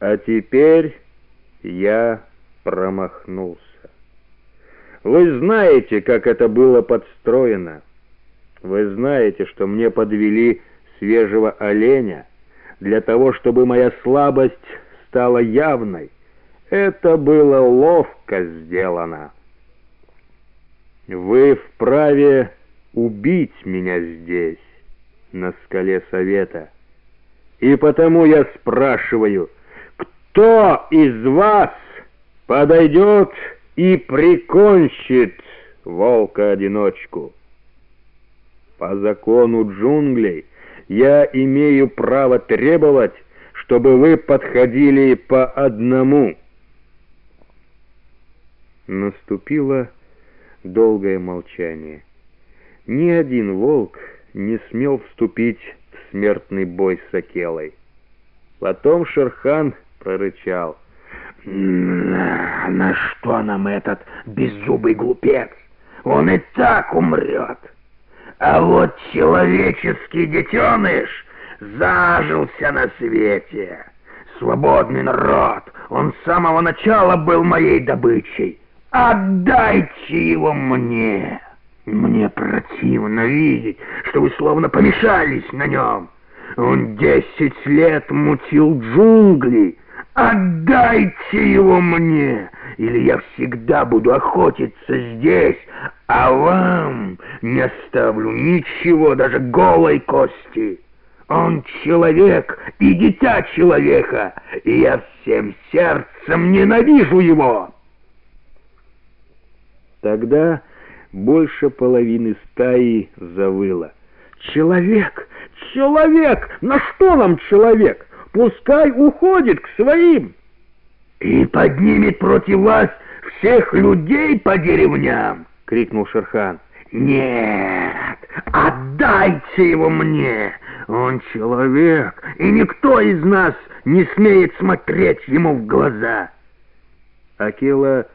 А теперь я промахнулся. Вы знаете, как это было подстроено. Вы знаете, что мне подвели свежего оленя для того, чтобы моя слабость стала явной. Это было ловко сделано. Вы вправе убить меня здесь, на скале совета. И потому я спрашиваю, кто из вас подойдет и прикончит волка-одиночку? По закону джунглей я имею право требовать, чтобы вы подходили по одному. Наступило долгое молчание. Ни один волк не смел вступить в смертный бой с Акелой. Потом Шерхан прорычал. «На что нам этот беззубый глупец? Он и так умрет!» А вот человеческий детеныш зажился на свете. Свободный народ, он с самого начала был моей добычей. Отдайте его мне. Мне противно видеть, что вы словно помешались на нем. Он десять лет мутил джунгли. Отдайте его мне, или я всегда буду охотиться здесь, а вам не оставлю ничего, даже голой кости. Он человек и дитя человека, и я всем сердцем ненавижу его. Тогда больше половины стаи завыло. «Человек! Человек! На что нам человек? Пускай уходит к своим!» «И поднимет против вас всех людей по деревням!» — крикнул Шерхан. «Нет, отдайте его мне! Он человек, и никто из нас не смеет смотреть ему в глаза!» Акела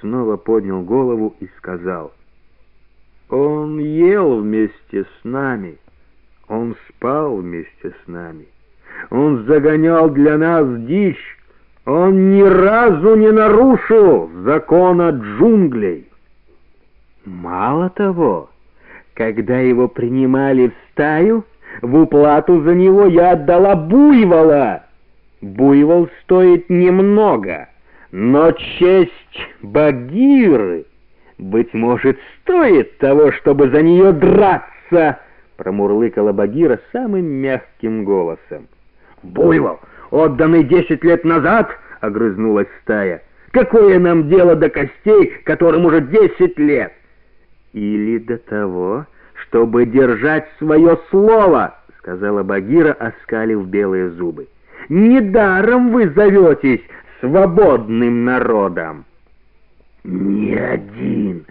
снова поднял голову и сказал, «Он ел вместе с нами, он спал вместе с нами, он загонял для нас дичь, он ни разу не нарушил закона джунглей». Мало того, когда его принимали в стаю, в уплату за него я отдала буйвола. Буйвол стоит немного, но честь Багиры, быть может, стоит того, чтобы за нее драться, промурлыкала Багира самым мягким голосом. «Буйвол, отданный десять лет назад!» — огрызнулась стая. «Какое нам дело до костей, которым уже десять лет?» или до того, чтобы держать свое слово, — сказала Багира, оскалив белые зубы. Недаром вы зоветесь свободным народом. Ни один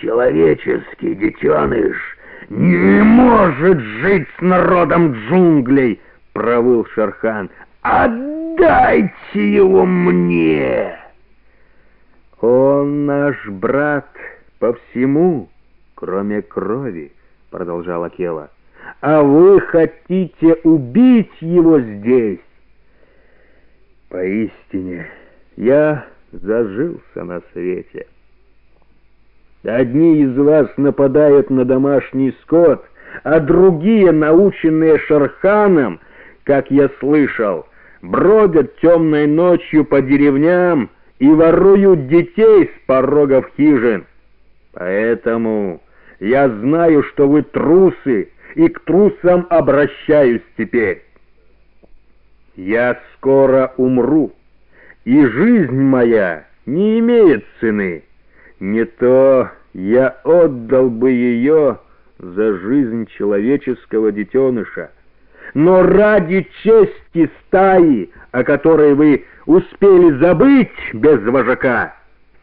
человеческий детеныш не может жить с народом джунглей, — провыл Шархан. Отдайте его мне! Он наш брат по всему, кроме крови, — продолжала Кела. А вы хотите убить его здесь? Поистине, я зажился на свете. Одни из вас нападают на домашний скот, а другие, наученные Шарханом, как я слышал, бродят темной ночью по деревням и воруют детей с порогов хижин. Поэтому я знаю, что вы трусы, и к трусам обращаюсь теперь. Я скоро умру, и жизнь моя не имеет цены. Не то я отдал бы ее за жизнь человеческого детеныша. Но ради чести стаи, о которой вы успели забыть без вожака,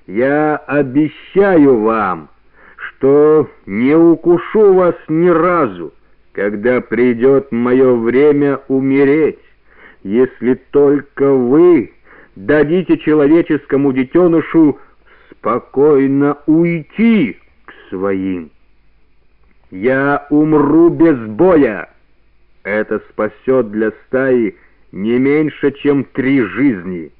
я обещаю вам, что не укушу вас ни разу, когда придет мое время умереть, если только вы дадите человеческому детенышу спокойно уйти к своим. Я умру без боя. Это спасет для стаи не меньше, чем три жизни.